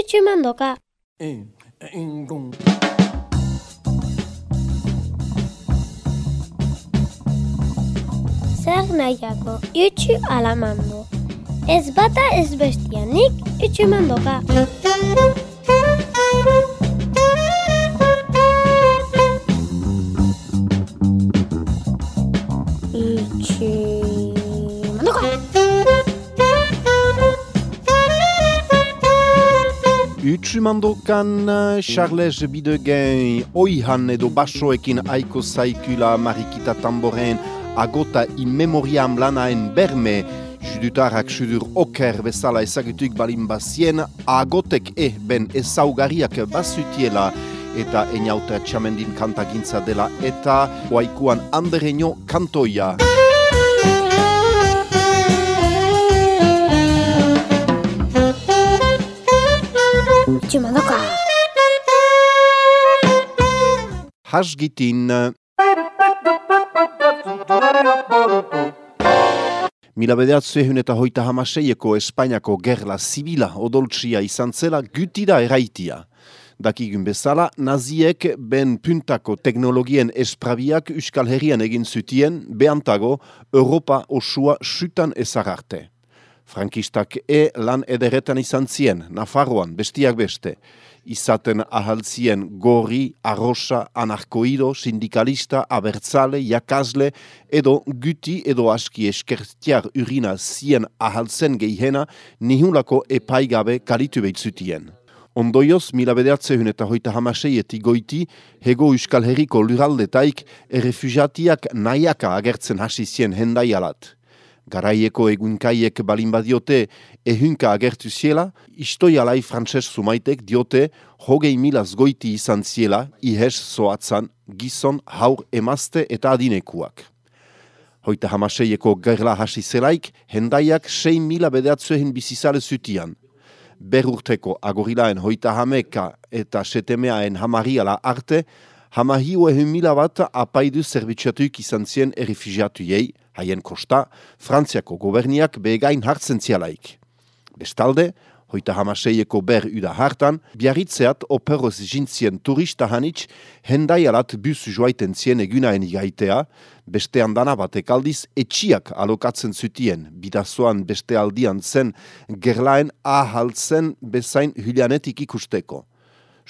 itxumandoka. E, engon. Zer nahiako, itxu alamando. Ez bata ez bestianik itxumandoka. Itxumandoka. Utsumandokan Charles Bidegen oihan edo basoekin aiko zaikula marikita tamboren agota in memoriam lanaen berme judutarrak sudur oker bezala ezagutuk balin bazien agotek e ben ezaugariak bazutiela eta eniauta txamendin kantagintza dela eta oaikuan andereño kantoia. Itxumandoka. Hasgitin Mila bedeatzehun eta hoita hamaseieko Espainiako gerla zibila odoltsia izan zela gutira eraitia. Dakigun bezala, naziek ben puntako teknologien esprabiak Euskal Herrian egin zutien, behantago, Europa osua sutan ezagarte. Frankistak e lan ederetan izan zien, Nafarroan, bestiak beste. Izaten ahaltzien gorri, arrosa, anarkoido, sindikalista, abertzale, jakazle, edo guti edo aski eskertiar urina zien ahaltzen geihena, nihulako epaigabe kalitu behitzutien. Ondoioz, mila bedeatzehun eta hoita hamaseietik goiti, hego Euskal Herriko luraldetaik errefugiatiak nahiaka agertzen hasi zien hendaialat. Garaieko egunkaiek balin badiote ehunka agertu ziela, istoialai frantses sumaitek diote hogei milaz goiti izan ziela, ihes zoatzan gizon haur emazte eta adinekuak. Hoita hamaseieko gerla hasi zelaik, hendaiak sei mila bedeatzuehin bizizale zutian. Berurteko agorilaen hoita hameka eta setemeaen hamariala arte, hamahiu ehun mila bat apaidu zerbitxatuik izan zien errefugiatuiei, haien kosta, Frantziako goberniak begain hartzen zialaik. Bestalde, hoita hamaseieko ber uda hartan, biarritzeat operoz jintzien turista hanitz, hendaialat bus joaiten zien egunaen igaitea, beste handana batek aldiz etxiak alokatzen zutien, bidazoan beste aldian zen gerlaen ahaltzen bezain hylianetik ikusteko.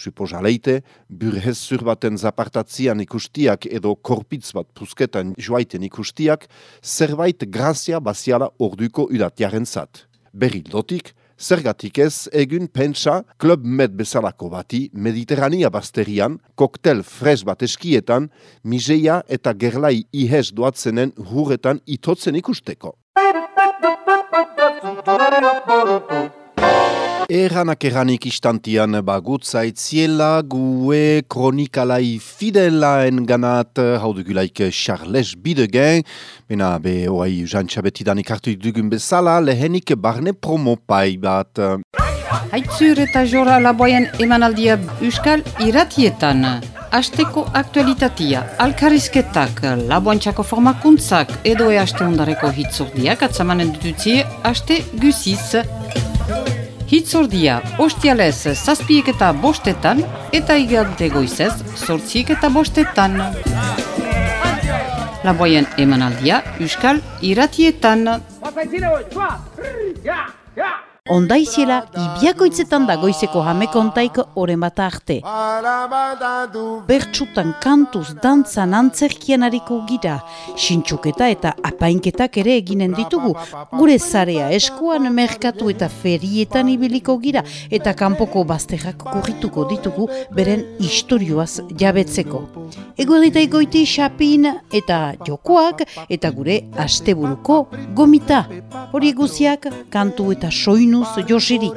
Supoza leite, burhez zurbaten zapartatzian ikustiak edo korpitz bat pusketan joaiten ikustiak, zerbait grazia baziala orduko udatiaren zat. Berri lotik, zergatik ez egun pentsa Club Med bezalako bati Mediterrania basterian, koktel fres bat eskietan, miseia eta gerlai ihez doatzenen hurretan itotzen ikusteko. Eranak eranik istantian bagut zaitziela gue kronikalai fidelaen ganat haudugulaik Charles Bidegen, bena be oai jantxabetidan ikartu dugun bezala lehenik barne promopai bat. Haitzur eta jora laboien emanaldia euskal iratietan. Asteko aktualitatia, alkarizketak, laboantxako formakuntzak edo e aste ondareko hitzordiak atzamanen dututzie aste guziz. Hitzordia, ostialez zazpiek eta bostetan, eta igante goizez, sortziek eta bostetan. Laboien emanaldia, Euskal Iratietan. Ondaiziela, ibiakoitzetan da goizeko jamekontaik oren bat arte. Bertsutan kantuz dantzan antzerkian hariko gira, sintxuketa eta apainketak ere eginen ditugu. Gure zarea eskuan merkatu eta ferietan ibiliko gira, eta kanpoko bazterrak korrituko ditugu beren istorioaz jabetzeko. Eguerita goiti xapin eta jokoak eta gure asteburuko gomita. Hori guziak kantu eta soinuz josirik.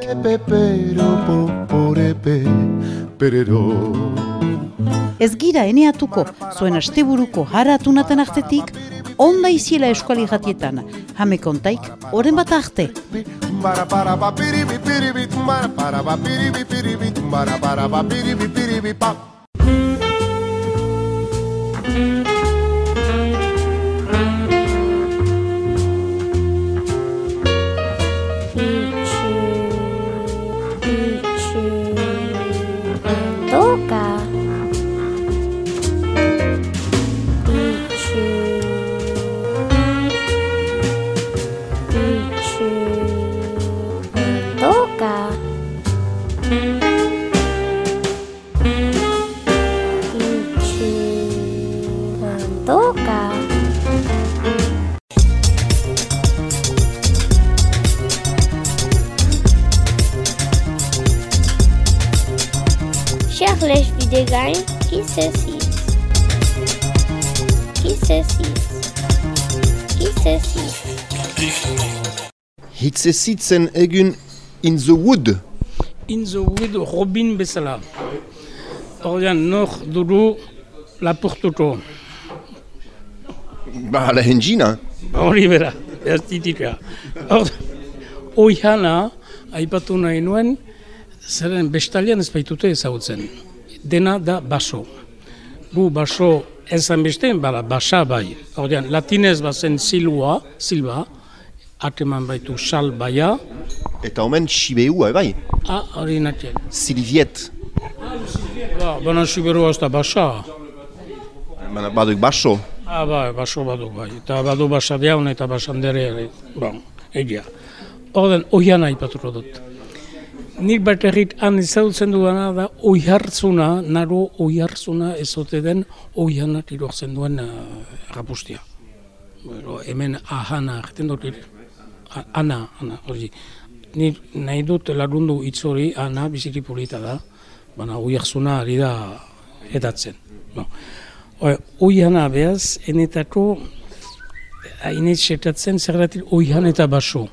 Ez gira eneatuko zuen asteburuko haratunaten artetik, onda iziela eskuali jatietan, jame kontaik, oren bat arte. Itxu, itxu, Hitze zitzen egun in the wood. in the wood Robin bezala. Ordean, nor duru lapurtuko. Ba, ala henjina. Hori bera, ez tititua. Hor, oihana, aipatu nahi nuen, zeren bestalian ez baitute ezagutzen. Dena da baso. Gu baso ezan beste, bala, basa bai. Ordean, latinez bazen silua, silba, ateman baitu sal baia, Eta omen sibeua, bai. ah, hori natien. Silviet. Ba, baina siberua ez da basa. Bana, baduk baso. Ah, bai, baso badu bai. Eta badu basa diaun eta basandere ere. Bon, egia. Orden, oian aipatuko dut. Nik bat errit han izautzen duena da oihartzuna, naro oihartzuna ezote den oiana tirortzen duen uh, rapustia. Bueno, hemen ahana, egiten dut, ana, ana, hori. Ni nahi dut lagundu hitz hori, ana, biziki polita da, baina oihartzuna ari da edatzen. No. Oiana behaz, enetako hainez setatzen zergatik oihan eta baso.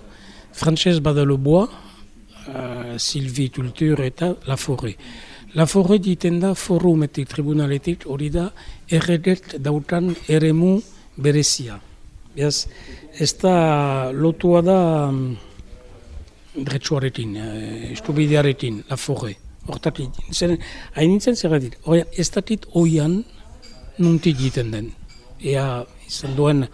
Frantxez bada le bois, uh, silviculture eta la forêt. La forêt diten da forumetik, tribunaletik, hori da erredet dautan eremu berezia. Beaz, ez da lotua da mm, dretsuarekin, uh, estubidearekin, la forêt. Hortatik, zer, hainitzen zergatik, hori ez datit oian nuntik egiten den. Ea izan duen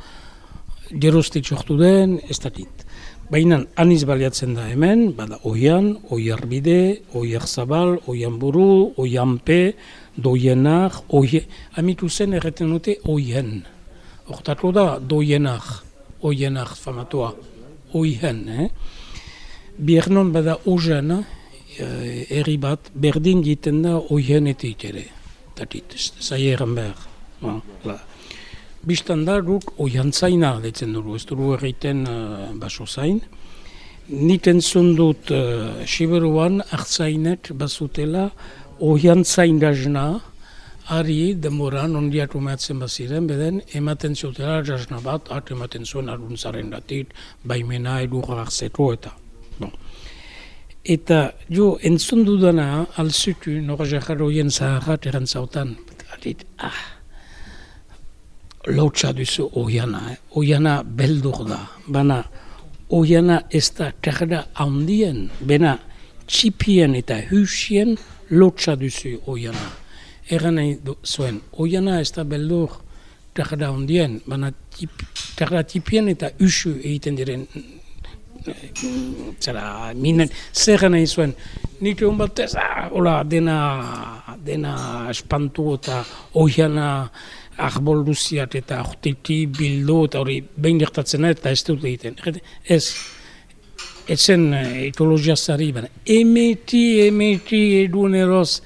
gerostik sortu den, ez dakit. Baina aniz baliatzen da hemen, bada oian, oiarbide, oiar zabal, oian buru, oian pe, doienak, oie... Amitu zen erreten dute oien. Hortatu da doienak, oienak famatua, oien, eh? Biernon bada ozen, eh, herri bat, berdin egiten da oienetik ere. Tatit, zaieren behar. Ba, la. Bistan da guk oiantzaina deitzen dugu, ez dugu egiten uh, baso zain. Niten zundut uh, Siberuan hartzainet bazutela oiantzain gazna, ari demoran ondiatu mehatzen baziren, beden ematen zutela jazna bat, hat ematen zuen aruntzaren datit, baimena edurra hartzeko eta. Bon. Eta jo, entzun dudana, alzutu, nora jajaroien zaharrat erantzautan, adit, ah, lotsa duzu oiana, eh? oiana beldur da, bana oiana ez da terra handien, bena txipien eta husien lotsa duzu oiana. Eran nahi du- zuen, oiana ez da beldur terra handien, bana tip, terra tipien eta husu egiten diren zera, minen, zer nahi zuen, nik egun batez, ah, hola, dena, dena espantu eta oiana arbol luziat eta hortiti bildu eta hori behin gertatzen eta ez dut egiten. Ez, ez zen eh, zari, baina emeti, emeti eduen eroz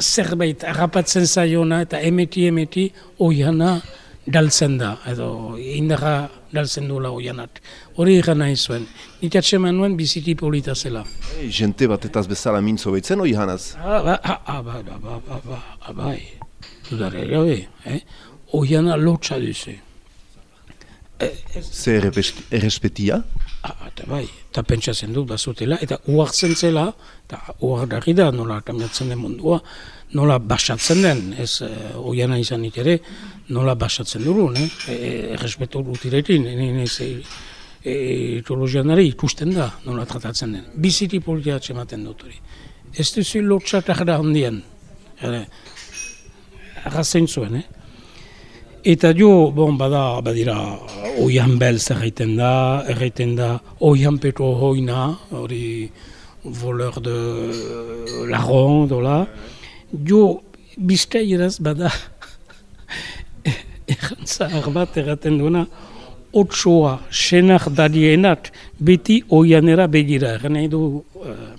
zerbait harrapatzen zaiona eta emeti, emeti oiana daltzen da, edo indarra daltzen duela oianat. Hori egan nahi zuen. Nik atseman nuen polita zela. Hey, jente bat etaz bezala mintzo behitzen oi hanaz. Ah, ba, ah, ah, ba, ba, ba, ba, ba, ah, bai. Dudare gabe, eh? Oiana lotxa duzu. Ze errepest- errespetia? Ah, eta bai, eta pentsatzen dut bazutela, eta uartzen zela, eta uardarri da nola kamiatzen den mundua, nola basatzen den, ez eh, oiana izanik ere, nola basatzen dugun, eh? E, errespetu dutirekin, ez e, etologianari ikusten da nola tratatzen den. Biziti politia ematen dut hori. Ez duzu lotxatak da handien, arrazein zuen, eh? Eta jo, bon, bada, badira, oian belz erraiten da, erraiten da, oian peto hoina, hori, voleur de uh, la ronde, hola. Jo, bizkaieraz bada, errantzahar bat erraten duena, otsoa, senak dadienat, beti oianera begira. Egan nahi du, uh,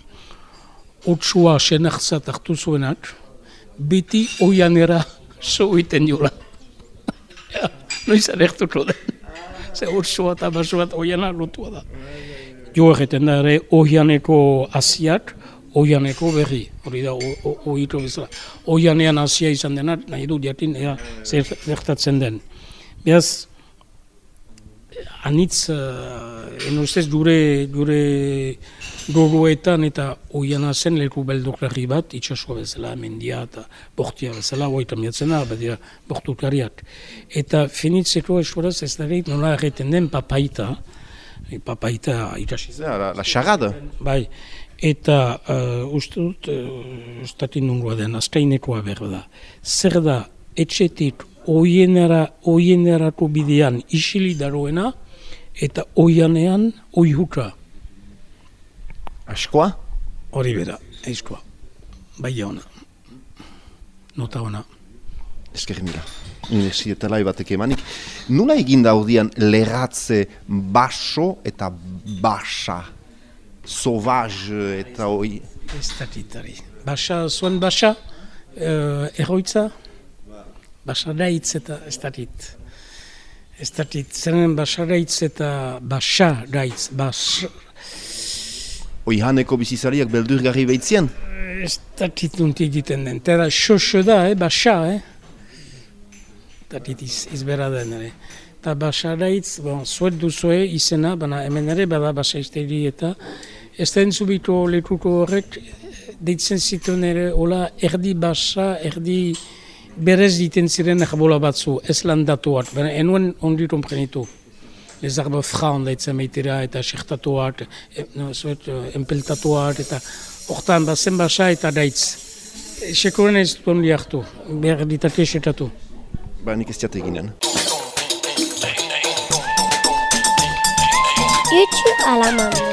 otsoa senak zat hartu zuenat, beti oianera soiten jola. Noiz alertuko den. Ze otsoa eta basoa oiana lotua da. Jo egiten da ere oianeko asiak, oianeko berri, hori da, oito bezala. Oianean asia izan dena, nahi du jatin, ea, zer gertatzen den. Beaz, anitz, uh, enostez, dure, dure gogoetan eta oiana zen leku beldurlarri bat, itxasua bezala, mendia eta bortia bezala, oita miatzen da, badira, bortukariak. Eta finitzeko esuraz ez da nola erreten den papaita, papaita itxasiz. La, la charade. Bai, eta uh, uste dut, uh, ustatin nungoa den, azkainekoa behar da. Zer da, etxetik oienera, oienerako bidean isili daroena, eta oianean oihuka. Askoa? Hori bera, aizkoa. Bai ona. Nota ona. Ezkerri mila. Universietalai batek emanik. Nula egin daudian leratze baso eta basa? Sauvage eta oi... Ez dakitari. Basa, zuen basa, uh, erroitza? Basa daitz eta ez dakit. Ez dakit, zeren basa daitz eta basa daitz, basa... Oihaneko bizizariak beldurgarri behitzien? Ez dakit nunti egiten den. Tera xoxo da, eh, basa, eh? Dakit iz, izbera den ere. Eta basa daitz, bon, zuet duzue izena, baina hemen ere bada basa izteri eta ez den zubiko lekuko horrek deitzen zituen ere, hola, erdi basa, erdi berez diten ziren erbola batzu, ez landatuak, baina enuen ondi komprenitu. Les arbres francs daitzen baitera eta sektatuak, e, no, zuet, empeltatuak eta hortan bazen basa eta daitz. Sekuren ez duen li hartu, behar ditate esetatu. Ba, nik ez diat eginen. Itxu alamando.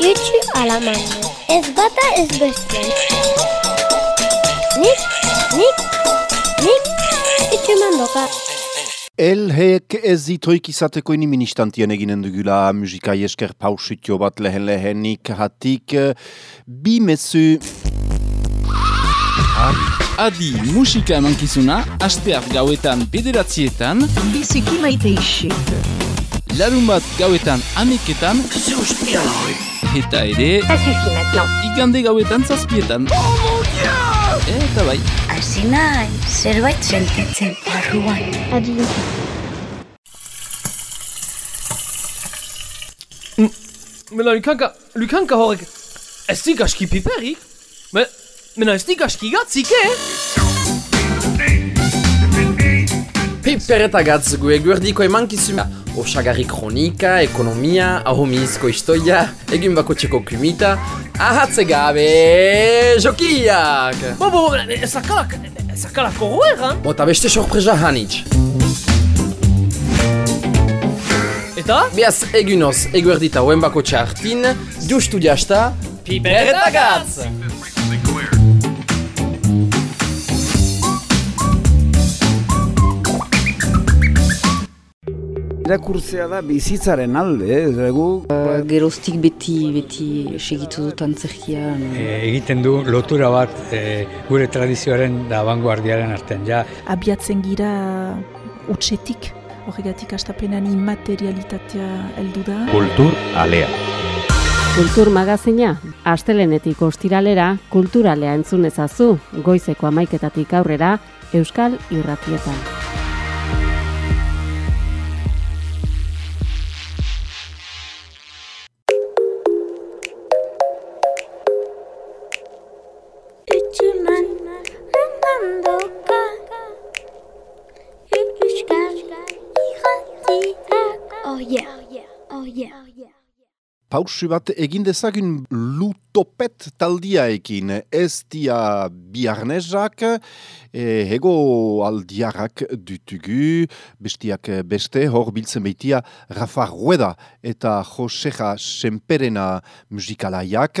Itxu alamando. Ez bata ez Nik, nik, nik, itxu mandoka. Elhek ez zitoik izateko ini ministantien eginen dugula musika esker pausitio bat lehen lehenik hatik bi mesu Adi musika emankizuna, asteak gauetan bederatzietan, Biziki maite isik. larun bat gauetan ameketan, eta ere, igande gauetan zazpietan. Eta bai, Hasi nahi, zerbait sentitzen barruan. Adi. Mela Lukanka, Lukanka horrek, ez dik aski piperik? Me, mena ez dik aski gatzik, eh? Piper eta gatz gu eguerdiko emankizuna. Osagarri kronika, ekonomia, ahomizko historia, egin bako txeko klimita, ahatze gabe jokiak! Bo, bo, ezakalak, ezakalak horroer, han? Bota beste sorpresa hanitz. Eta? Beaz egunoz eguerdita hoen bako txartin, justu jasta, Piper Irakurtzea da bizitzaren alde, ez egu? Geroztik beti, beti segitu dut antzerkian. egiten du lotura bat e, gure tradizioaren da vanguardiaren artean. Ja, abiatzen gira utxetik, horregatik astapenan immaterialitatea heldu da. Kultur alea. Kultur magazina, astelenetik ostiralera, kulturalea entzun ezazu, goizeko amaiketatik aurrera, Euskal Irratietan. Pausu bat egin dezagun lut lutopet taldiaekin. Ez dia biarnezak, e, hego aldiarrak dutugu, bestiak beste, hor biltzen behitia Rafa Rueda eta Joseja Semperena musikalaiak,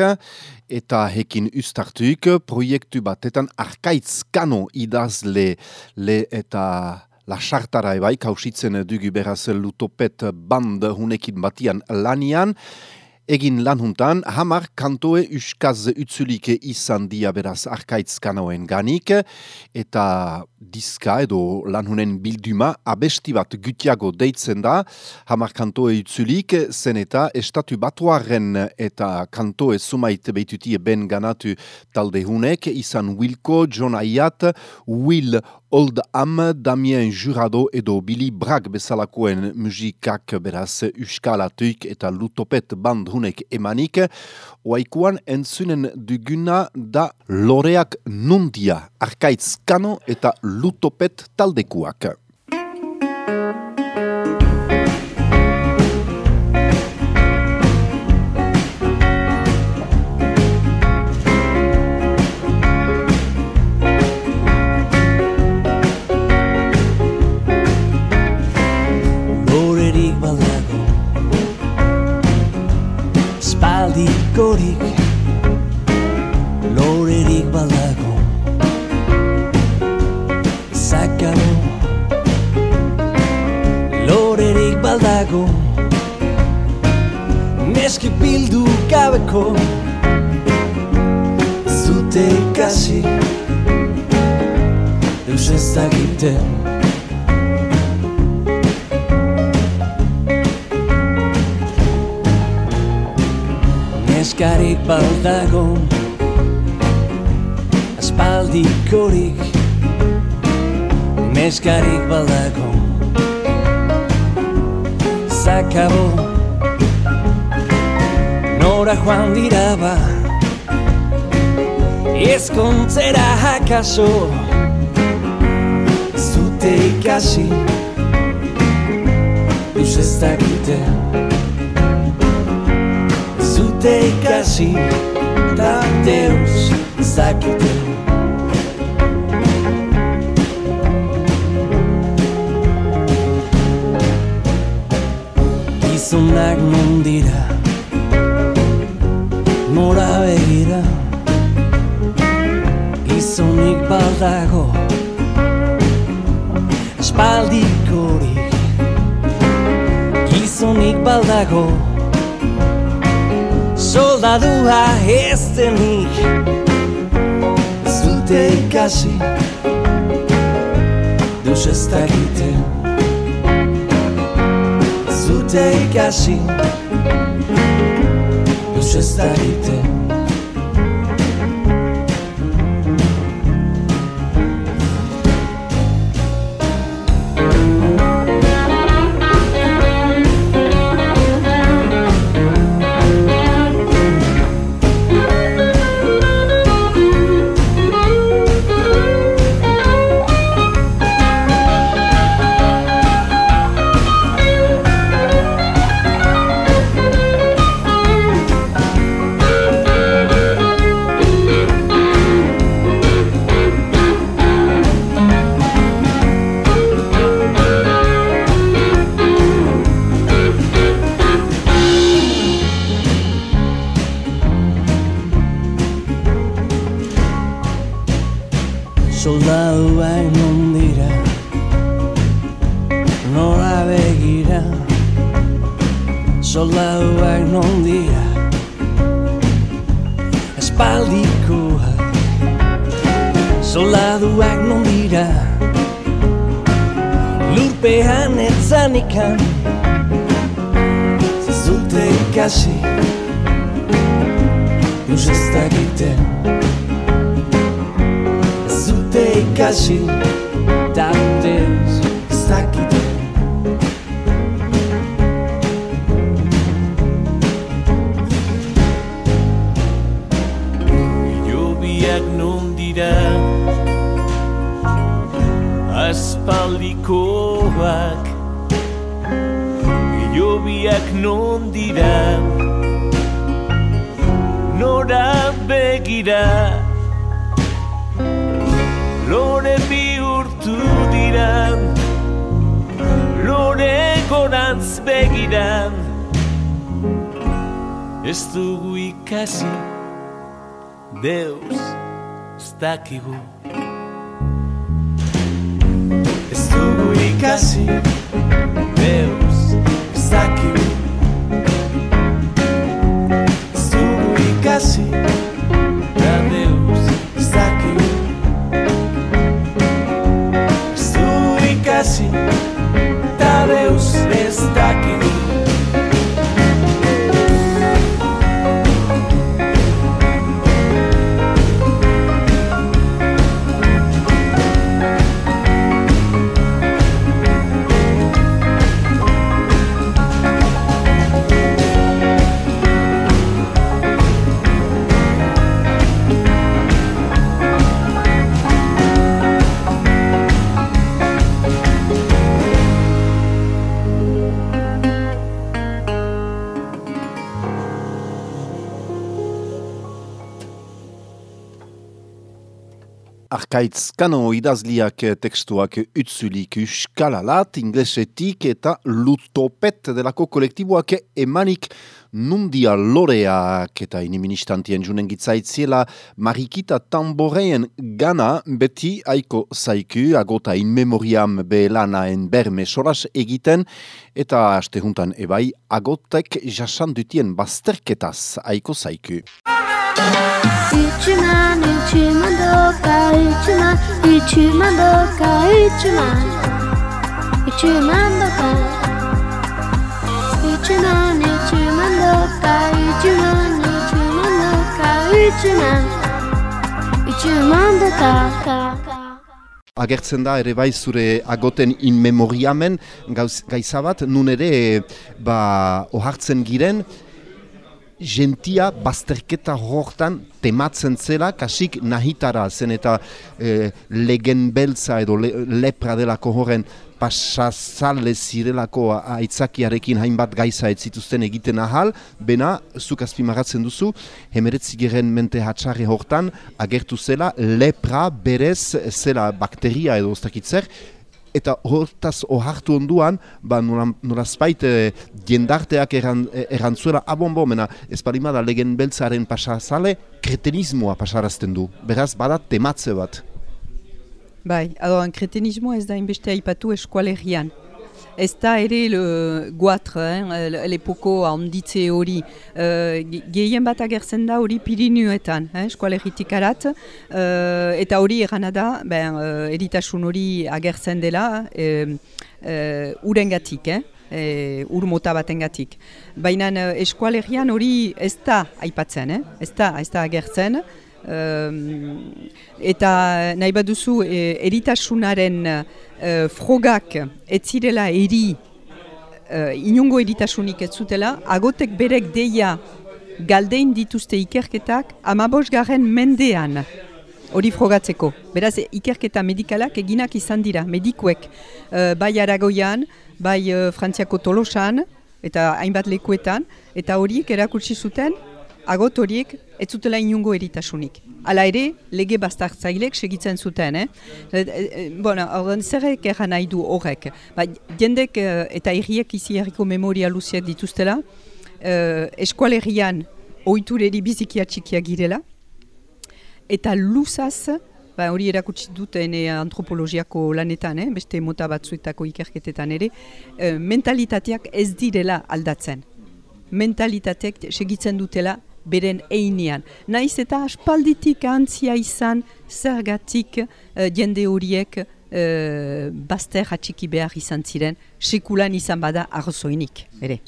eta hekin ustartuik proiektu batetan arkaitz kano idazle le eta La chartara ebai, kausitzen dugu beraz lutopet band hunekin batian lanian, Egin lanhuntan, hamar kantoe uskaz utzulike izan dia beraz arkaitz kanoen ganik, eta diska edo lanhunen bilduma abesti bat gutiago deitzen da, hamar kantoe utzulik, zen eta estatu batuaren eta kantoe sumaite beitutie ben ganatu talde hunek, izan Wilko, John Ayat, Will Old Am, Damien Jurado edo Billy Bragg bezalakoen musikak beraz uskalatuik eta lutopet band hunek emanik, oaikuan entzunen duguna da loreak nundia, arkaitz kano eta lutopet taldekuak. Gabeko Zute ikasi Eus ez neskarik baldago Aspaldik horik Neskarik baldago. Zakabo Nora joan dira ba Ezkontzera hakaso Zute ikasi Duz ez dakite te ikasi da deus zakite Gizonak mundira Nora begira Gizonik baldago Espaldik hori Gizonik baldago soldadua ez denik Zute ikasi Deus ez dakite Zute ikasi Deus ez dakigu Ez Arkaitz kano idazliak eh, tekstuak utzulik uskalalat, inglesetik eta lutopet delako kolektiboak emanik nundia loreak eta iniministantien junen gitzaitziela marikita tamboreien gana beti aiko zaiku agota in memoriam belanaen berme soras egiten eta aste juntan ebai agotek jasan dutien bazterketaz aiko zaiku. Uçman, uçman doka, uçman, uçman doka, uçman. Uçman doka. Uçman, uçman doka, uçman, uçman doka, uçman. Uçman doka. Agertzen da ere bai zure agoten in memoriamen gauz, gaiza bat, nun ere ba, ohartzen giren, gentia bazterketa hortan tematzen zela, kasik nahitara zen eta e, legen beltza edo le, lepra delako horren pasazale zirelako aitzakiarekin hainbat gaiza ez zituzten egiten ahal, bena, zuk azpimaratzen duzu, hemeretzigeren mente hatxarri hortan agertu zela lepra berez zela bakteria edo ustakitzer, eta hortaz ohartu onduan, ba nolazpait e, jendarteak eran, erantzuela abonbo, mena ez parimada legen beltzaren pasazale, kretenismoa pasarazten du. Beraz, bada tematze bat. Bai, adoan, kretenismoa ez da inbeste aipatu eskualerian. Ez da ere le guatre, eh, lepoko handitze hori. Uh, gehien bat agertzen da hori Pirinuetan, eh, eskualeritik arat. Uh, eta hori erana da, ben, uh, eritasun hori agertzen dela, uh, uh, urengatik, eh? E, ur mota batengatik. Baina eskualerian hori ez da aipatzen, eh? ez da, ez da agertzen. Um, eta nahi baduzu e, eritasunaren uh, frogak ez zirela eri uh, inungo eritasunik ez zutela, agotek berek deia galdein dituzte ikerketak amabos garen mendean hori frogatzeko. Beraz, ikerketa medikalak eginak izan dira, medikuek, uh, bai aragoian, bai uh, frantziako tolosan, eta hainbat lekuetan, eta horiek erakutsi zuten, agot horiek ez zutela inungo eritasunik. Hala ere, lege bastartzailek segitzen zuten, eh? E, e, bueno, ordan zerrek erran nahi du horrek. Ba, jendek eta erriek izi herriko memoria luziak dituztela, uh, eskualerian oitureri bizikia txikia girela, eta luzaz, ba, hori erakutsi duten antropologiako lanetan, eh? beste mota batzuetako ikerketetan ere, uh, mentalitateak ez direla aldatzen. Mentalitateak segitzen dutela beren einean. Naiz eta aspalditik antzia izan zergatik uh, jende horiek uh, bazter hatxiki behar izan ziren, sekulan izan bada arzoinik, ere.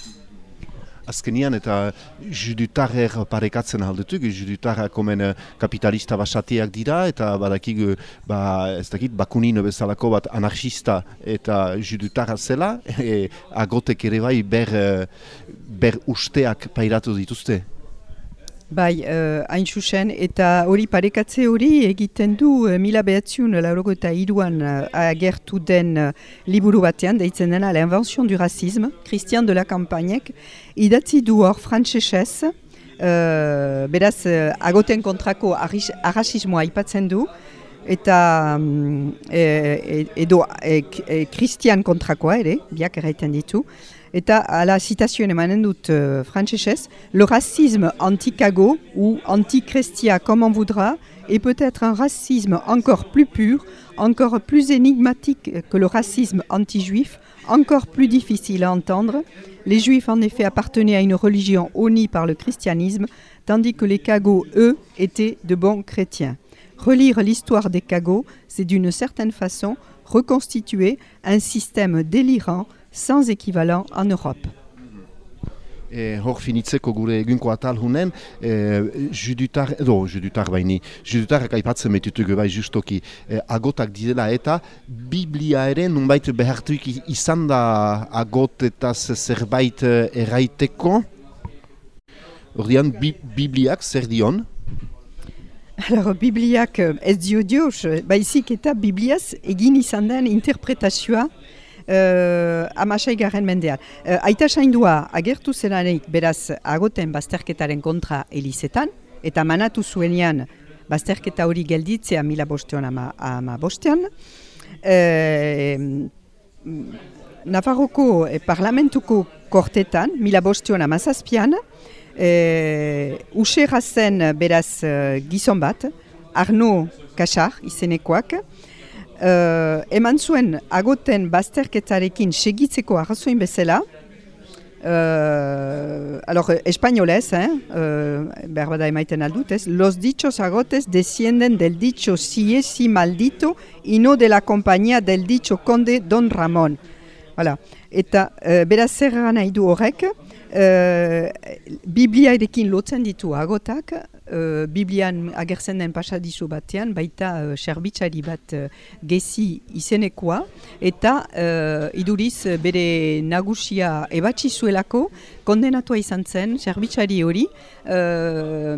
Azkenian eta judutarrer parekatzen aldetuk, judutarrak komen kapitalista basatiak dira eta badakik, ba, ez dakit, bakunin bezalako bat anarchista eta judutarra zela, e, agotek ere bai ber, ber usteak pairatu dituzte. Bai, uh, hain susen, eta hori parekatze hori egiten du uh, mila behatziun laurogo eta iruan uh, agertu den uh, liburu batean, deitzen dena L'Invention du Racisme, Christian de la Campagnek, idatzi du hor frantzesez, Uh, beraz, uh, agoten kontrako arrasismoa aipatzen du, eta mm, e, edo e, e, kristian kontrakoa ere, biak erraiten ditu, eta ala zitazioen emanen dut uh, frantsesez, le racisme anti-cago ou anti-chrestia comme on voudra est peut-être un racisme encore plus pur, encore plus énigmatique que le racisme anti-juif, encore plus difficile à entendre. Les juifs en effet appartenaient à une religion honnie par le christianisme, tandis que les cagots, eux, étaient de bons chrétiens. Relire l'histoire des cagots, c'est d'une certaine façon reconstituer un système délirant sans équivalent en Europe. E, hor finitzeko gure egunko atal hunen, e, judutar, edo judutar baini, judutarrak aipatzen betitugu bai justoki e, agotak direla eta Biblia ere nunbait behartuik izan da agotetaz zerbait e, erraiteko. Ordian, bi, Bibliak zer dion? Alors, Bibliak eh, ez dio dioz, eh, baizik eta Bibliaz egin izan den interpretazioa uh, amasai garen mendean. Uh, aita saindua agertu zelanik beraz agoten bazterketaren kontra elizetan, eta manatu zuenean bazterketa hori gelditzea mila bostean ama, ama bostean. Uh, Nafarroko eh, parlamentuko kortetan, mila bostean amazazpian, eh, usera zen beraz eh, gizon bat, Arno Kasar izenekoak, eh, eman zuen agoten bazterketarekin segitzeko arrazoin bezala, Uh, alors, españolez, eh, uh, behar bada emaiten aldut, ez? Los dichos agotes descienden del dicho siesi maldito y no de la compañía del dicho conde Don Ramón. Voilà. Eta uh, beraz zer nahi du horrek, uh, Bibliarekin lotzen ditu agotak, uh, Biblian agertzen den pasadizo batean, baita uh, serbitxari bat uh, gezi izenekoa, eta uh, iduriz bere nagusia ebatzi zuelako, kondenatua izan zen, serbitxari hori, uh,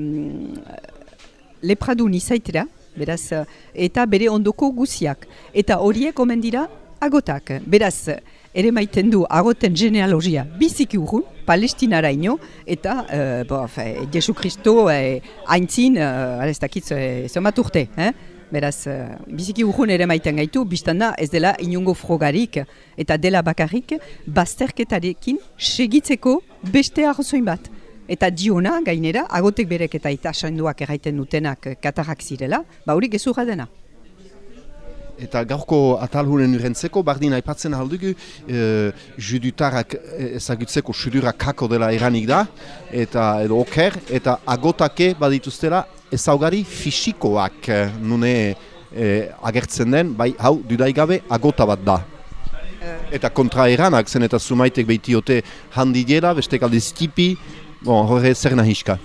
lepradun izaitera, beraz, eta bere ondoko guziak. Eta horiek omen dira agotak. Beraz, ere maiten du agoten genealogia biziki urrun, palestinara ino, eta, uh, bo, fe, Jesu Kristo eh, haintzin, uh, ez dakit, eh, zomat urte, eh? Beraz, uh, biziki urrun ere maiten gaitu, biztan da ez dela inungo frogarik eta dela bakarrik bazterketarekin segitzeko beste arrozoin bat. Eta diona, gainera, agotek berek eta itasenduak erraiten dutenak katarrak zirela, ba hori gezurra dena. Eta gaurko atalhunen urentzeko, bardin aipatzen aldugu, e, judutarrak e, ezagutzeko sudura kako dela eranik da, eta edo oker, eta agotake badituztela ezaugari fisikoak nune e, agertzen den, bai hau dudaigabe agota bat da. Eta kontra eranak zen eta sumaitek behitiote handi dela, bestek aldiz tipi, bon, horre zer nahiska.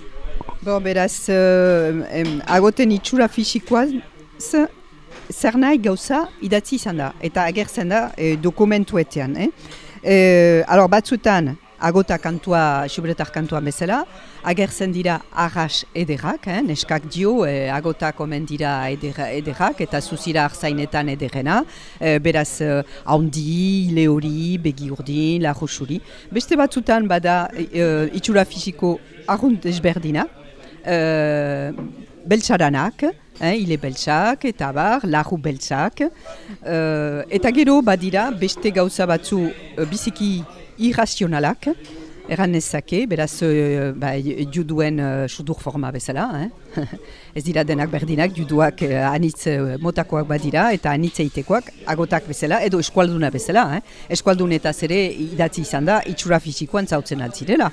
Bon, beraz, uh, em, agoten itxura fisikoa z- zer nahi gauza idatzi izan da, eta agertzen da eh, dokumentuetean. Eh? Eh, alor, batzutan, agota kantua, xubretar kantua bezala, agertzen dira arras ederrak, eh? neskak dio, eh, agotak omen dira eder, ederrak, eta zuzira arzainetan ederrena, eh, beraz, eh, haundi, lehori, begi urdin, larroxuri. Beste batzutan bada eh, itxura fisiko arrunt ezberdina, eh, beltsaranak, eh, ile beltsak, eta bar, lahu beltsak, eh, eta gero badira beste gauza batzu eh, biziki irrazionalak, Erran nezake, beraz, uh, ba, juduen uh, sudur forma bezala. Eh? Ez dira denak berdinak, juduak uh, anitz uh, motakoak badira eta anitz eitekoak agotak bezala, edo eskualduna bezala. Eh? Eskualdunetaz ere idatzi izan da, itxura fisikoan zautzen altzirela.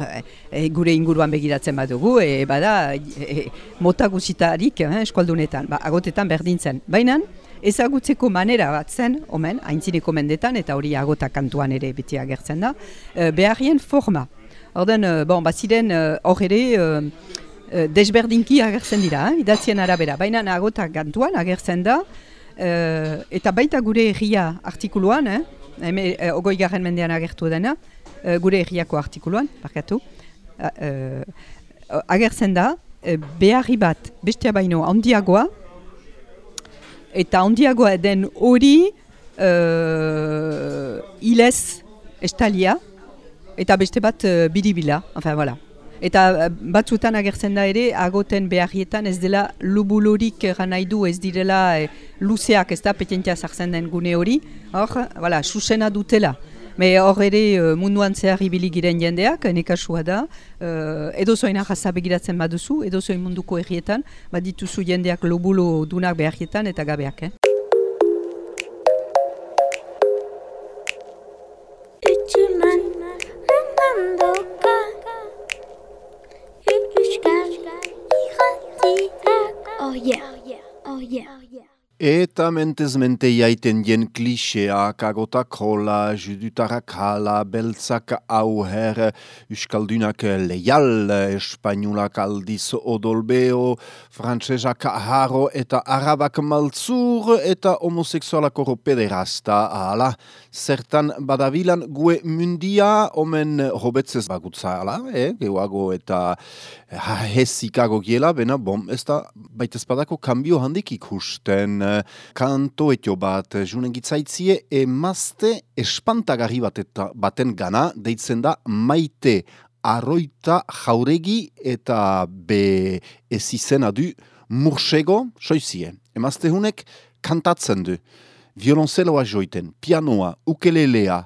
E, gure inguruan begiratzen badugu, e, bada e, mota guzitarik eh, eskualdunetan, ba, agotetan berdintzen. Baina, ezagutzeko manera bat zen, omen, haintzineko mendetan, eta hori agota kantuan ere beti agertzen da, e, beharrien forma. Orden, bon, baziren hor ere, desberdinki agertzen dira, eh, idatzien arabera. Baina agota kantuan agertzen da, eta baita gure herria artikuluan, eh, ogoi garren mendean agertu dena, gure herriako artikuluan, parkatu, A, e, agertzen da, e, beharri bat bestea baino handiagoa, eta handiagoa den hori uh, ilez estalia, eta beste bat uh, biribila, enfin, voilà. Eta eh, batzutan agertzen da ere, agoten beharrietan ez dela lubulorik eran nahi du ez direla e, luzeak ez da petentia zartzen den gune hori, hor, voilà, susena dutela. Me hor ere eh, munduan zehar ibili giren jendeak, nekasua da, uh, edo zoin ahasa begiratzen baduzu, edo zoin munduko herrietan, badituzu jendeak lobulo dunak beharrietan eta gabeak, eh? Eta mentez mente jaiten jen kliseak, agota kola, judutarak hala, beltzak auher, uskaldunak leial, espainulak aldiz odolbeo, frantsesak haro eta arabak maltzur, eta homoseksualak oro pederasta, hala, zertan badabilan gue mundia, omen hobetzez bagutza, hala, eh, gehuago eta ha, hezikago giela, bena, bom, ez da, baitez badako kambio handik ikusten, kanto etio bat junen gitzaitzie emazte espantagarri bat eta baten gana deitzen da maite arroita jauregi eta be ez izena du mursego soizie. Emazte hunek kantatzen du violonceloa joiten, pianoa, ukelelea,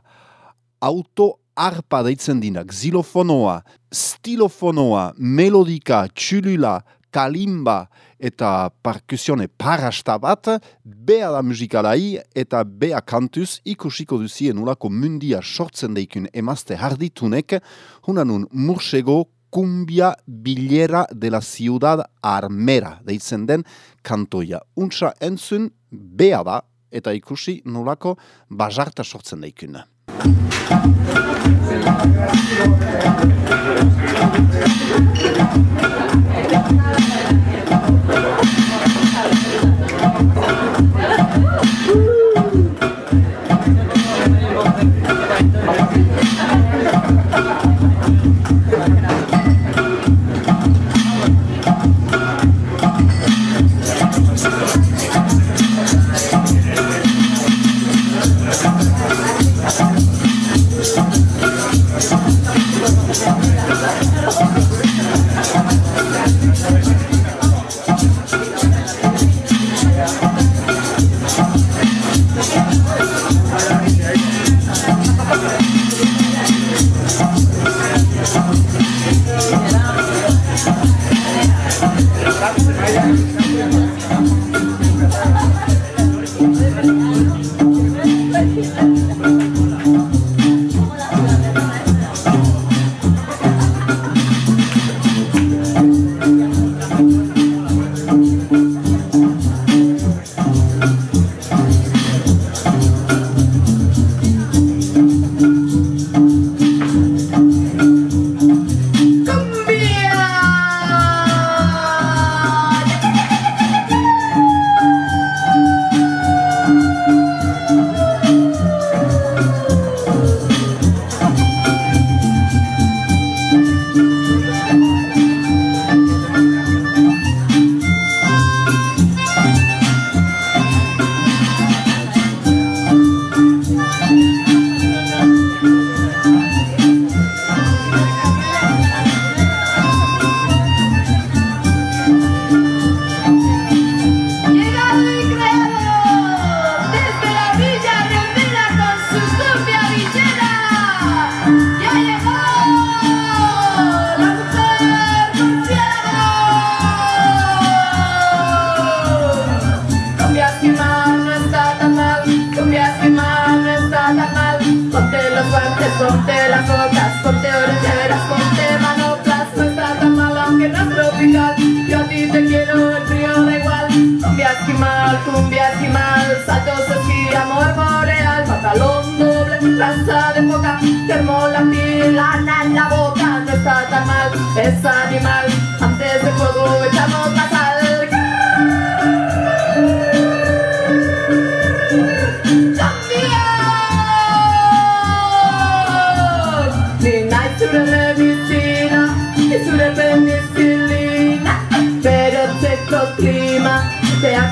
auto arpa deitzen dinak, zilofonoa, stilofonoa, melodika, txulula, kalimba eta parkusione parasta bat, bea da musikalai eta bea kantuz ikusiko duzien ulako mundia sortzen deikun emazte harditunek, hunanun mursego kumbia bilera de la ciudad armera deitzen den kantoia. Untsa entzun bea da eta ikusi nolako bajarta sortzen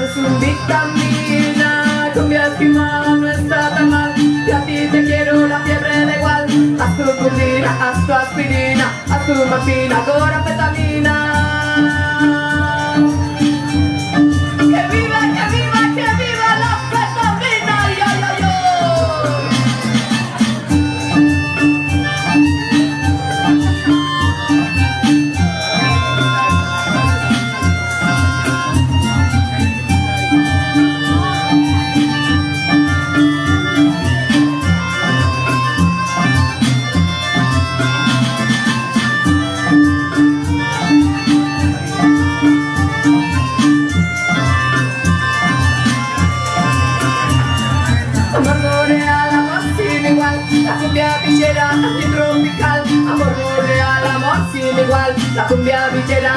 es un vitamina. Cumbia esquimada no está tan mal. Y a ti te quiero la fiebre da igual. Haz tu curvina, haz tu aspirina Haz tu morfina, ahora la cumbia villera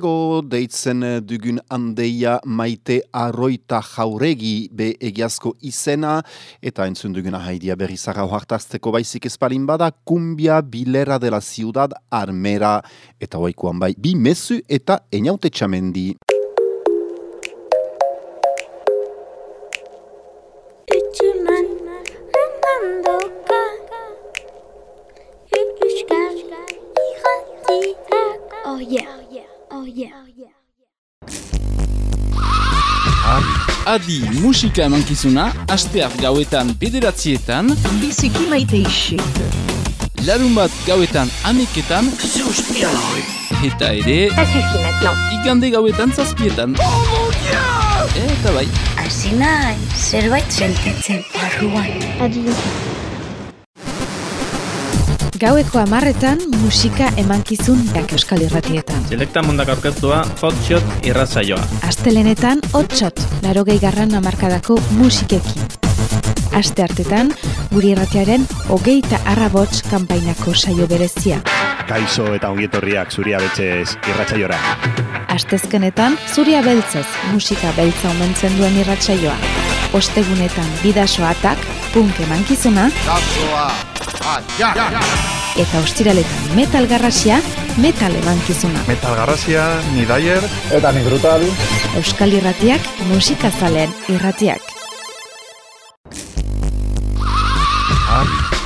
Mursego deitzen dugun handeia maite arroita jauregi be egiazko izena eta entzun duguna haidia berri zara hartazteko baizik espalin bada kumbia bilera de la ciudad armera eta oaikoan bai bi mesu eta eniaute txamendi. Adi musika emankizuna, asteak gauetan bederatzietan, Biziki maite isik. larun bat gauetan aneketan, eta ere, igande gauetan zazpietan. Eta bai, Hasi nahi, zerbait sentitzen barruan. Adi Gaueko amarretan musika emankizun dak euskal irratietan. Selekta mundak aurkeztua hotshot irratzaioa. Astelenetan hotshot, larogei garran amarkadako musikekin. Aste hartetan, guri irratiaren hogeita arrabots kanpainako saio berezia. Kaixo eta ongietorriak zuria betxez irratsaiora. Astezkenetan, zuria beltzez musika beltza omentzen duen irratsaioa. Ostegunetan bidasoatak, punk emankizuna, eta ostiraletan metal garrasia, metal emankizuna. Metal garrasia, ni daier. Eta ni brutal. Euskal irratiak, musikazalean irratiak.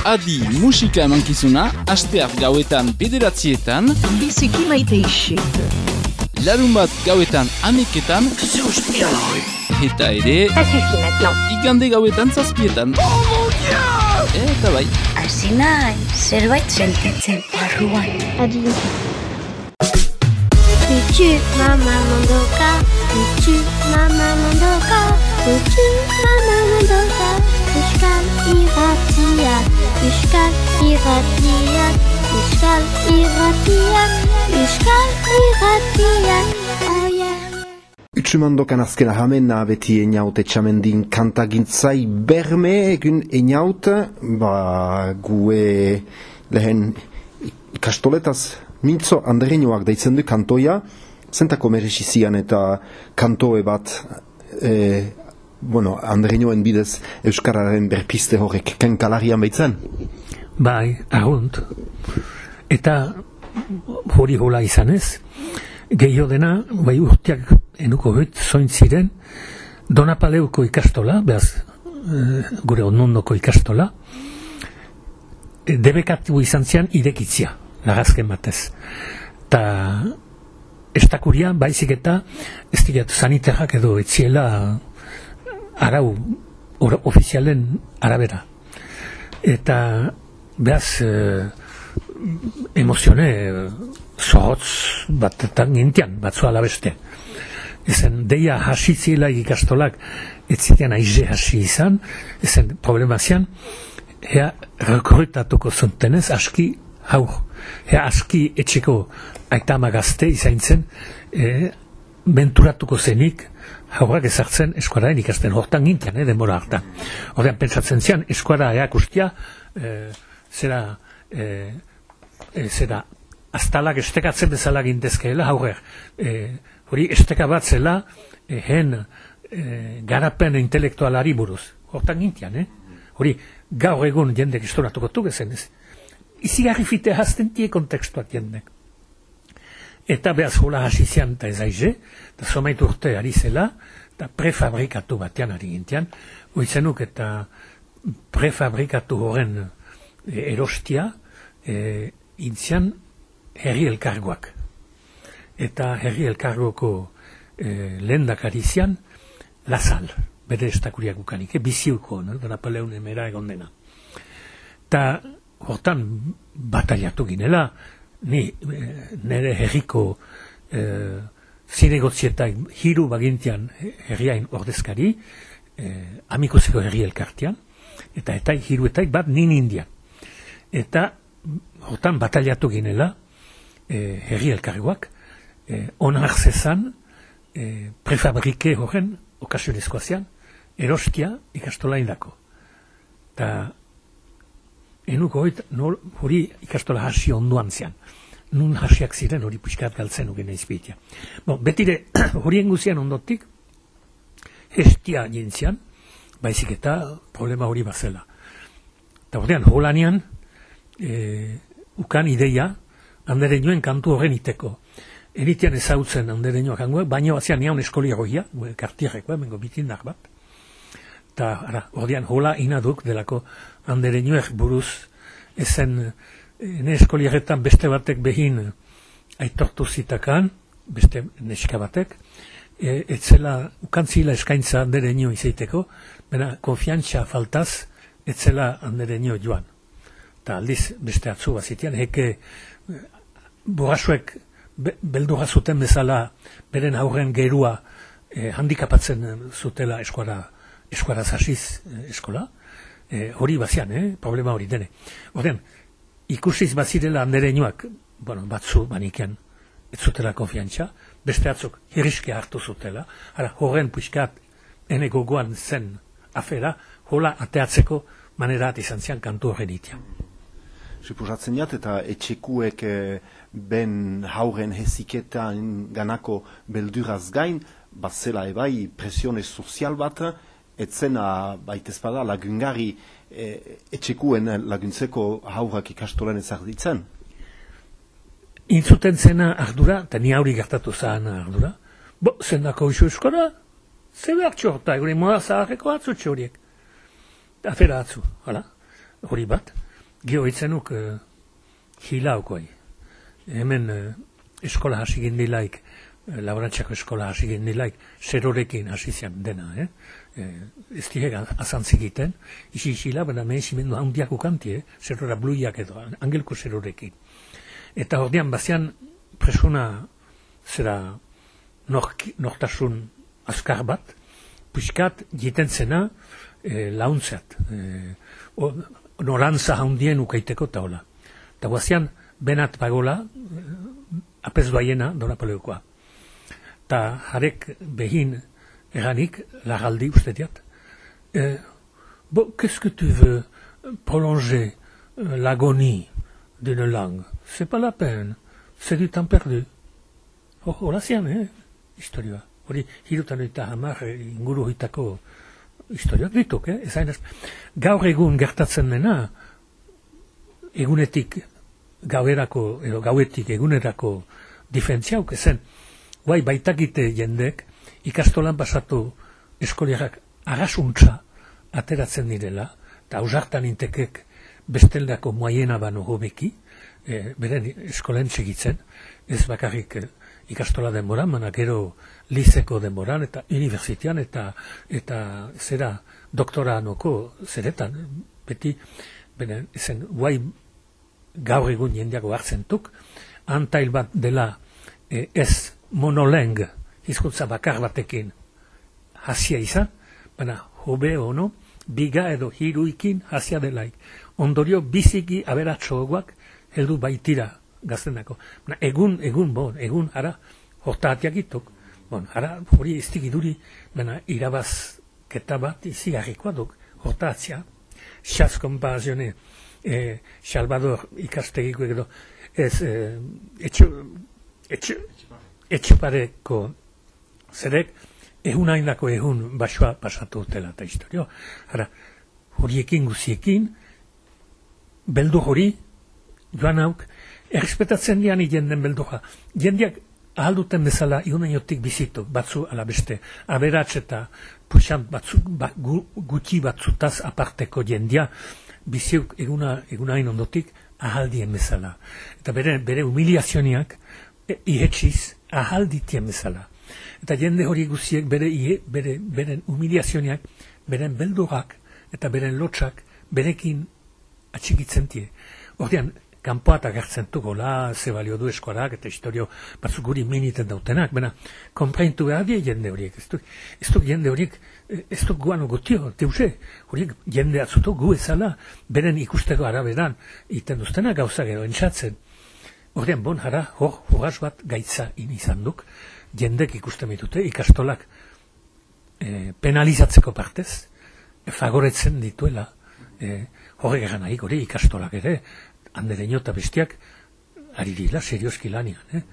adi musika emankizuna, asteak gauetan bederatzietan, Biziki maite isik. Larun bat gauetan aneketan, eta ere, igande gauetan zazpietan. Eta bai, Hasi nahi, zerbait sentitzen barruan. Adi. Tutu mama mondoka. Tutu mama mondoka. Tutu mama mondoka. Euskal irratiak Euskal irratiak Euskal irratiak Oh yeah Utsumandokan azkena hamena beti eniaut etxamendin kantagintzai berme egun eniaut, ba gue lehen ikastoletaz mintzo andereinoak deitzen du kantoia, zentako meresizian eta kantoe bat e, bueno, andereinoen bidez Euskararen berpiste horrek kenkalarian baitzen? Bai, ahunt. Eta hori hola izanez, gehiago dena, bai urteak enuko bet zoin ziren, Donapaleuko ikastola, behaz, eh, gure onondoko ikastola, eh, debekatu izan zian irekitzia, lagazken batez. Ta estakuria, baizik eta, ez digat, saniterrak edo etziela arau or, ofizialen arabera. Eta behaz, eh, emozione, eh, zorotz batetan gintian, batzu alabeste. Ezen, deia hasitziela ikastolak, ez aize hasi izan, ezen problema zian, ea rekorritatuko zuntenez, aski hau, ea aski etxeko aitama gazte izaintzen, e, menturatuko zenik, haurak ezartzen eskuararen ikasten, hortan gintian, eh, denbora hartan. Horrean, pentsatzen zian, eskuara eak ustia, e, zera, e, e, zera, astalak estekatzen bezala gintezkeela, haurer, e, hori esteka bat zela, e, hen, e, garapen intelektualari buruz. Hortan gintian, eh? Hori, gaur egun jendek istoratuko tu gezen ez. Izi garri fite hasten tie kontekstuak jendek. Eta behaz hola hasi zian eta ez aize, eta somait urte ari zela, eta prefabrikatu batean ari gintian, oizenuk eta prefabrikatu horren e, erostia, e, intzian herri elkargoak. Eta herri elkargoko e, lehendakari zian, Lazal, bere estakuriak ukanik, e, biziuko, no? da Napoleon emera egon dena. Ta hortan bataliatu ginela, ni eh, nire herriko e, zinegotzietak hiru bagintian herriain ordezkari, e, amikozeko herri elkartian, eta eta hiruetak bat nin indian. Eta hortan bataliatu ginela e, herri elkargoak, e, onar zezan e, prefabrike horren okasionezkoa zian, erostia ikastola indako. Ta enuko hori, nol, hori ikastola hasi onduan zian. Nun hasiak ziren hori puxkat galtzen ugen eizpitia. Bon, betire hori enguzian ondotik, hestia jintzian, baizik eta problema hori bazela. Eta horrean, holanian, e, ukan ideia, handere nuen kantu horren iteko eritian ezautzen handere nioak hangoak, baina bazian nian eskolia goia, kartierreko, eh, mengo bitindak bat. Ta, ara, ordean, hola inaduk delako handere nioak buruz ezen ne eskoliaretan beste batek behin aitortu zitakan, beste neska batek, e, etzela, ukantzila eskaintza handere nio izaiteko, bena, konfiantza faltaz, etzela handere nio joan. Ta aldiz, beste atzu bazitian, heke, borrasuek be, beldurra zuten bezala beren aurren gerua eh, handikapatzen zutela eskuara eskuara zasiz eh, eskola. Eh, hori bazian, eh, problema hori dene. Horren, ikusiz bazirela handere inoak, bueno, batzu baniken ez zutela konfiantza beste atzuk hiriske hartu zutela. Ara, horren puiskat ene gogoan zen afera hola ateatzeko manerat izan zian kantu horren itia Suposatzen jat, eta etxekuek eh, ben hauren heziketan ganako belduraz gain, bat zela ebai presione sozial bat, etzena baitez bada lagungarri e, etxekuen laguntzeko haurak ikastolen ezarditzen. Intzuten zena ardura, eta ni hauri gertatu zahana ardura, bo, zendako iso eskora, ze behar txorta, gure moa zaharreko atzu txoriek. Afera atzu, hala, hori bat, geho itzenuk uh, hila okoi hemen uh, eskola hasi gindilaik, uh, laborantzako eskola hasi gindilaik, zerorekin hasi zian dena, eh? Uh, ez direk azantzik egiten, isi isila, baina mehezimendu handiak ukanti, eh? zerora bluiak edo, angelko zerorekin. Eta ordean bazian presuna zera nortasun azkar bat, puiskat jiten zena eh, launtzeat, eh, norantza handien ukaiteko taola. Eta guazian, benat pagola, apez doaiena, dona paleokoa. Ta harek behin eranik, lagaldi ustetiat. Eh, bon, qu'est-ce que tu veux prolonger euh, l'agonie d'une langue? C'est pas la peine, c'est du temps perdu. Oh, hola zian, eh? Historioa. Hori, hirutan eta hamar inguru hitako historioak dituk, eh? Ezain Gaur egun gertatzen dena, egunetik gauerako, edo gauetik egunerako difentziauk ezen, guai baitakite jendek, ikastolan pasatu eskoliarrak arrasuntza ateratzen direla, eta hausartan intekek besteldako moaiena bano hobeki, e, beren eskolen segitzen, ez bakarrik e, ikastola denboran, mana gero lizeko denboran, eta universitean, eta eta zera doktora noko zeretan, beti, beren, zen, guai gaur egun jendeako hartzen tuk, antail bat dela e, ez monoleng, hizkuntza bakar batekin hasia izan, baina hobe ono, biga edo hiruikin hasia delaik. Ondorio biziki aberatxoagoak heldu baitira gaztenako. Na, egun, egun, bon, egun, ara, hortatiak itok. Bon, ara, hori ez duri, baina irabaz keta bat izigarrikoa duk, hortatzia. Xaz kompazione, eh, Salvador ikastegiko edo, ez, eh, etxu, etxu, etxupareko zerek, egun hainako egun basua pasatu dutela eta historio. Ara, horiekin guziekin, beldu hori, joan hauk, errespetatzen dian jenden belduja. Jendiak ahalduten bezala iunainotik bizitu, batzu ala beste, aberatz eta puxan batzu, ba, gu, gutxi batzutaz aparteko jendia, biziuk eguna, eguna ondotik ahaldien bezala. Eta bere, bere humiliazioniak, e, ihetxiz, ahalditien bezala. Eta jende hori guziek bere, ie, bere, beren humiliazioniak, beren beldurak eta beren lotxak berekin atxikitzen tie. Ordean, kanpoat agertzen du gola, ze balio du eskorak eta historio batzuk guri miniten dautenak, bena, konpraintu behar die jende horiek, ez du, ez du jende horiek, ez du guan ogotio, teuse, horiek jende atzutu gu ezala, beren ikusteko araberan, iten duztenak gauza gero entzatzen. Ordean, bon, jara, hor, horaz bat gaitza in izan duk, jendek ikusten ditute, ikastolak e, penalizatzeko partez, fagoretzen dituela, e, horrek egan hori ikastolak ere, handereño eta bestiak, ari dira, serioski lanian, eh?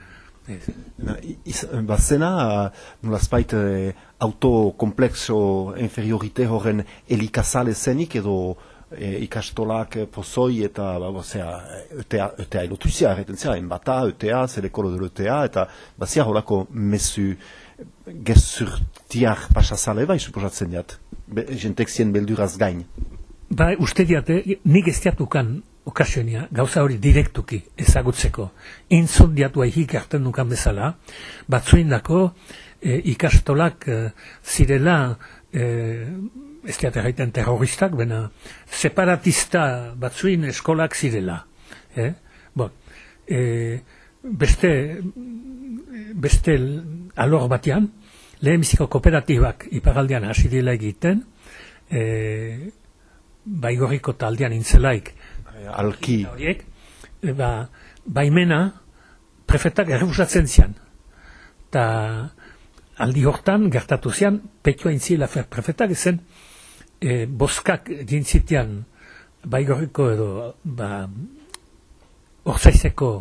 Bazena, nolazpait eh, autokomplexo inferiorite horren elikazale zenik edo eh, ikastolak eh, pozoi eta ba, bazea, etea, etea ilotuzia erreten zera, enbata, etea, zelekolo de etea, eta bazia horako mesu gezurtiak pasazale bai, suposatzen jat, jentek zien belduraz gain. Ba, uste diate, nik ez diatukan okasionia, gauza hori direktuki ezagutzeko, intzun diatu ahik hartzen dukan bezala, batzuin dako e, ikastolak e, zirela, e, ez gaiten terroristak, bena separatista batzuin eskolak zirela. Eh? Bon, e, beste, beste alor batean, lehenbiziko kooperatibak ipagaldian hasi dila egiten, e, baigorriko taldean intzelaik, alki. Horiek, ba, baimena prefetak errefusatzen zian. Ta aldi hortan gertatu zian, petioa intzila prefetak ezen, e, boskak dintzitian baigorriko edo ba, orzaizeko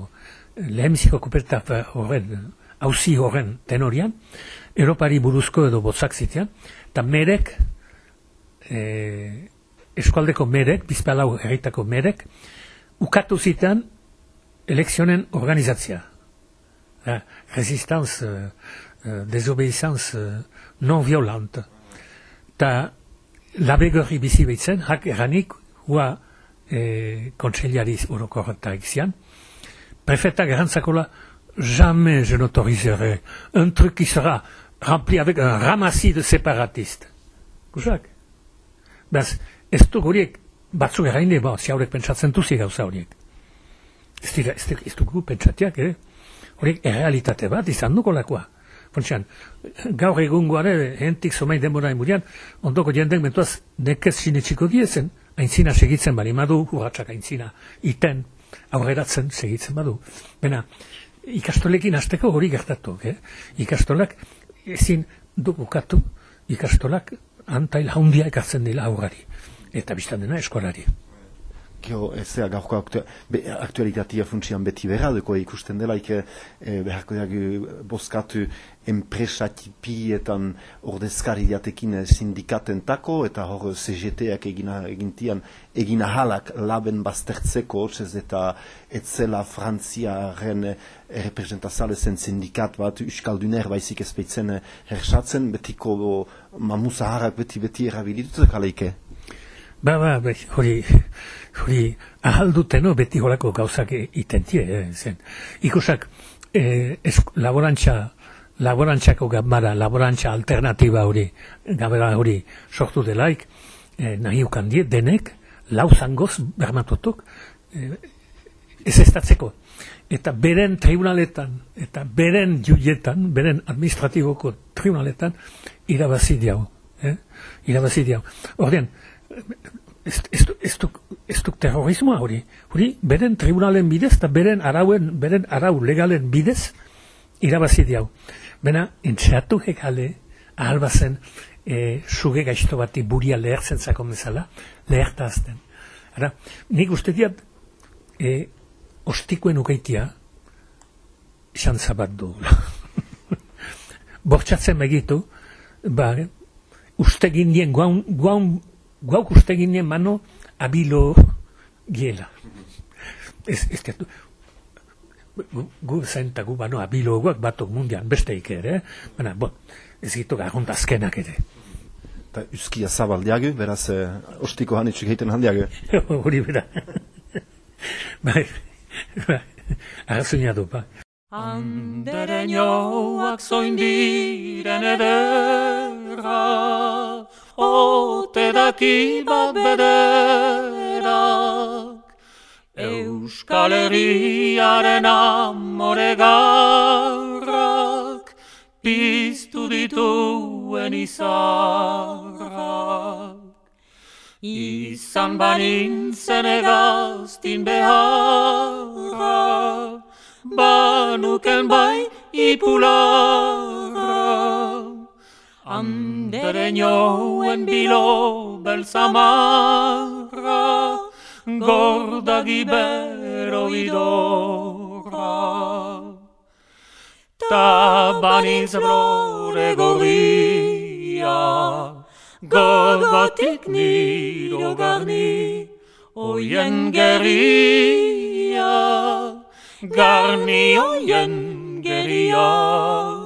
lehemiziko kuperta horren, hauzi horren tenorian, Europari buruzko edo botzak zitean, eta merek, e, eskualdeko merek, bizpalau erritako merek, ukatu zitan elekzionen organizatzia. Uh, resistance, uh, uh, desobedience uh, non violente. Ta labegorri bizi behitzen, hak eranik, hua eh, kontseliariz urokorreta egizian, prefetak erantzakola, jamais je n'autoriserai un truc qui sera rempli avec un ramassis de séparatistes. Kusak? Bas, ez du horiek batzuk errainde, ba, ziaurek pentsatzen duzi gauza horiek. Ez dira, ez, ez dugu pentsatiak, eh? Horiek errealitate bat izan duko lakoa. Pontxean, gaur egun guare, hentik zomai denbora imurian, ondoko jendek mentuaz nekez sinetxiko diezen, aintzina segitzen bali madu, urratxak aintzina iten, aurreratzen segitzen badu. Bena, ikastolekin azteko hori gertatu, eh? Ikastolak ezin dukukatu, ikastolak antail haundia ekartzen dila aurrari eta biztan dena eskolari. Gero, ez da, gaurko aktualitatea funtsian beti berra, deko ikusten dela, ike, e, beharko dago boskatu enpresatipietan ordezkari diatekin sindikaten tako, eta hor CGT-ak egina, egintian, egina halak laben baztertzeko, ez eta etzela frantziaren representazale zen sindikat bat, uskalduner baizik ezpeitzen hersatzen, betiko mamu zaharrak beti-beti erabilituz kaleike. Ba, ba, ba, hori, hori, ahal duteno beti horako gauzak itentie, eh, zen. Ikusak, eh, ez, laborantza, laborantzako gambara, laborantza alternatiba hori, gabera hori sortu delaik, eh, nahi ukan die, denek, lau zangoz, bermatutuk, eh, ez estatzeko. Eta beren tribunaletan, eta beren juietan, beren administratiboko tribunaletan, irabazi diau. Eh? Irabazi diau. Ordean, ez, ez, ez, duk- ez duk terrorismoa hori. Hori, beren tribunalen bidez, eta beren arauen, beren arau legalen bidez, irabazi diau. Bena, entxeatu hekale, ahal bazen, e, suge gaizto bati buria lehertzen zako bezala, lehertazten. Ara, nik uste diat, e, ostikoen ukeitia, xantza bat du. Bortxatzen begitu, ba, uste gindien, guaun, guaun, guauk uste gindien mano, abilo giela. Ez, ez diatu, gu, gu zainta gu bano abilo guak batok mundian besteik ere, eh? baina, bon, ez gitu garront azkenak ere. Eta uskia zabaldiagu, beraz, eh, ostiko hanitxik egiten handiagu. Hori bera. bai, bai, arrazoina du, ba. Andere nioak zoin diren ederra, ote daki bat bederak. Euskal Herriaren amore garrak, piztu dituen izarrak. Izan banintzen egaztin beharra, banuken bai ipularra. Andere nioen bilo belzamarra, gorda gibero idorra. Ta baniz blore gorria, gogotik niro garni, oien geria, garni oien geria,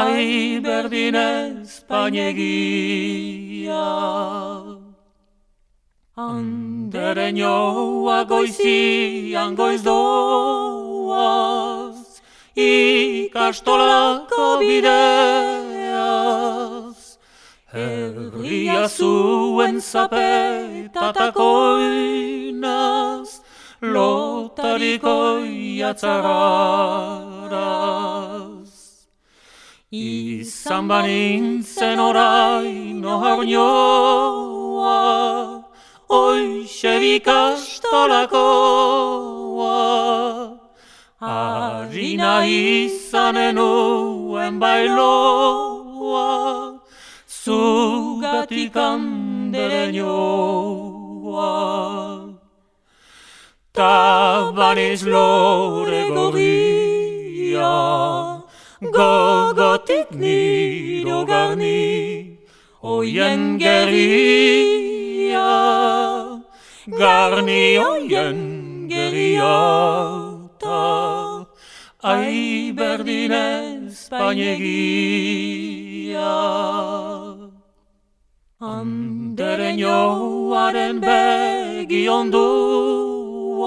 ai berdin espainegia. Andere nioa goizian goiz doaz, ikastolako bideaz. Herria zuen zapetatakoinaz, lotariko iatzararaz. Izan banintzen orain oharnioa, oixe bikastolakoa. Harina izanen nuen bailoa, zugatik andere nioa. Ta baniz lore gorria, gogotik niro garni, oien geria, garni oien geria, ta ai berdin espainegia. Andere nioaren begi onduak,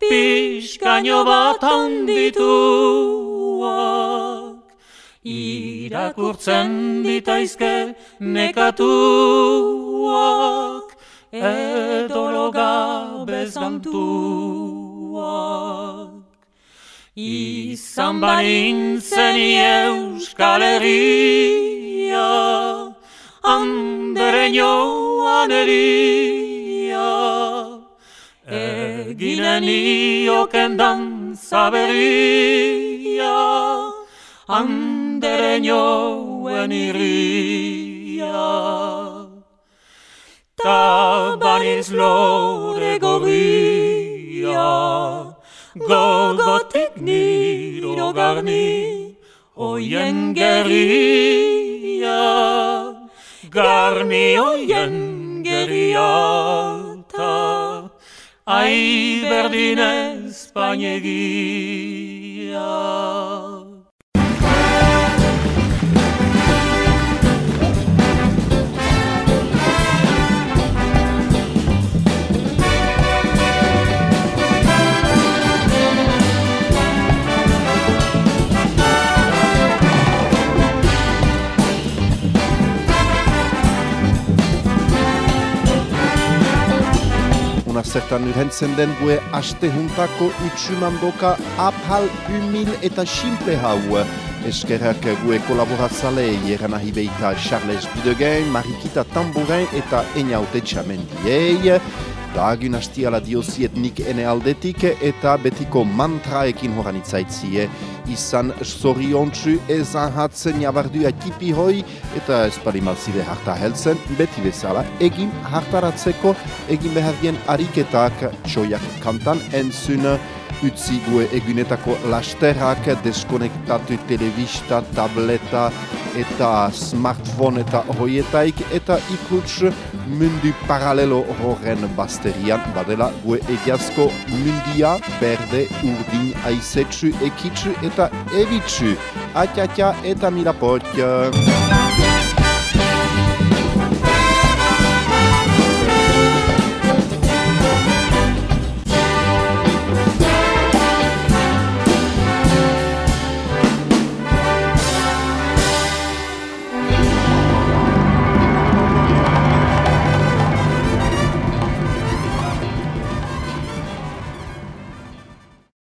pixkaino bat handituak, irakurtzen ditaizke nekatuak, edo loga bezantuak. Izan banintzen Euskal Herria, andere nioan eria, eginen ioken danza berria, andere nioen irria. Ta baniz lore gorria, gogotik niro garni, oien geria, garni oien geria, ta ai berdin espainegia. Zertan urhentzen den gue aste juntako utsumandoka apal humil eta simple hau. Eskerrak gue kolaboratzalei eran ahi Charles Bidegen, Marikita Tambourin eta Einaute Txamendiei. Dagun hastiala dioziet nik ene aldetik eta betiko mantraekin horan itzaitzie. Izan zoriontsu ezan hatzen jabardua tipi hoi eta espalimalzide harta heltzen beti bezala egin hartaratzeko egin behar dien ariketak txoiak kantan entzun utzi gue egunetako lasterrak deskonektatu telebista, tableta eta smartphone eta hoietaik eta ikuts mundu paralelo horren basterian badela gue egiazko mundia berde urdin aizetsu ekitsu eta evitsu. Atiatia eta mila potio.